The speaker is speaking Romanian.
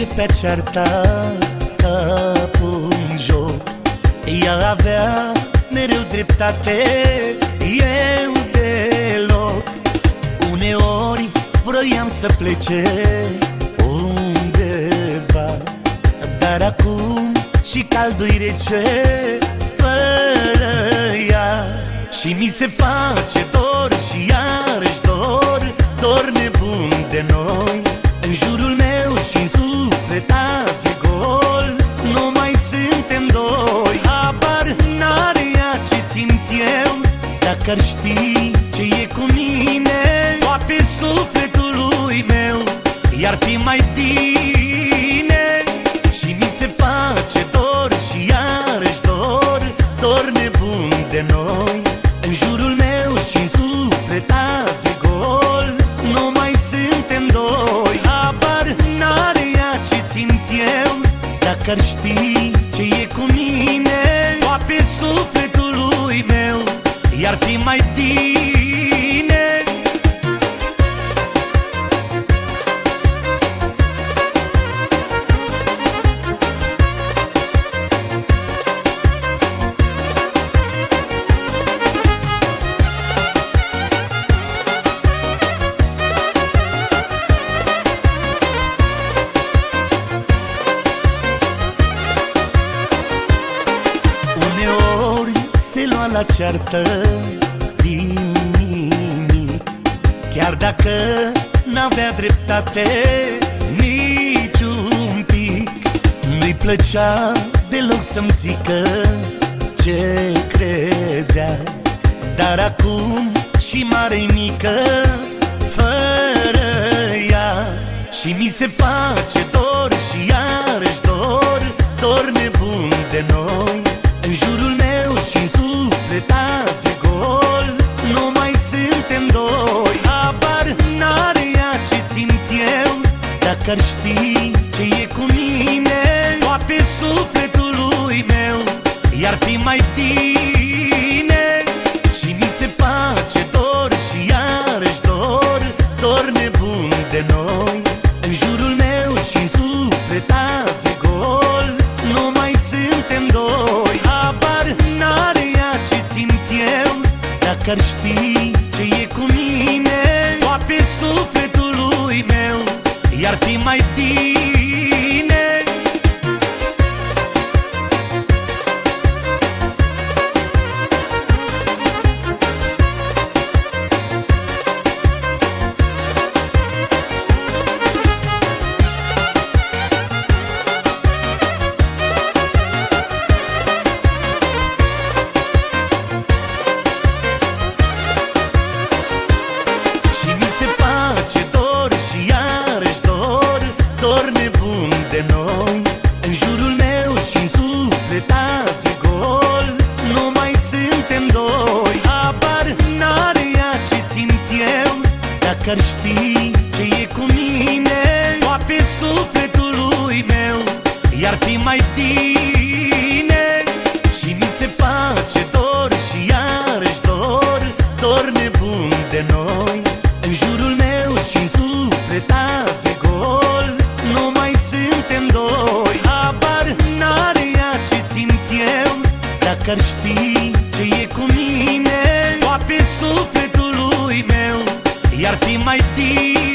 începea cearta capul în joc. Ea avea mereu dreptate, eu deloc. Uneori vroiam să plece undeva Dar acum și caldul rece fără ea. Și mi se face dor și iarăși dor Dor nebun de noi În jurul meu și în suflet azi e gol. Nu mai suntem doi Habar n-are ea ce simt eu. Dacă ar ști ce e cu mine Poate sufletul lui meu I-ar fi mai bine. Și mi se face dor și iarăși dor Dor nebun de noi. În jurul meu și în suflet azi e gol. Nu mai suntem doi. Habar n-are ea ce simt eu Dacă ar ști ce e cu mine. Poate sufletul lui meu I-ar fi mai bine la ceartă din nimic Chiar dacă n-avea dreptate niciun pic Nu-i plăcea deloc să-mi zică ce credea. Dar acum și mare mică fără ea. Și mi se face dor și iarăși dor Dor nebun de noi În jurul meu și în suflet azi e gol. Nu mai suntem doi. Habar n-are ea ce simt eu. Dacă ar ști ce e cu mine Poate sufletul lui meu I-ar fi mai bine. Și mi se face dor și iarăși dor Dor nebun de noi. În jurul meu și în suflet azi e gol. Nu mai suntem doi Habar n-are ea ce simt eu. Dacă ar ști ce e cu mine Poate sufletul lui meu I-ar fi mai bine Dor nebun de noi În jurul meu și în suflet azi e gol. Nu mai suntem doi Habar n-are ea ce simt eu. Dacă ar ști ce e cu mine Poate sufletul lui meu I-ar fi mai bine. Și mi se face dor și iarăși dor Dor nebun de noi În jurul meu și în suflet azi e gol. Nu mai suntem doi Habar n-are ea ce simt eu. Dacă ar ști ce e cu mine Poate sufletul lui meu I-ar fi mai bine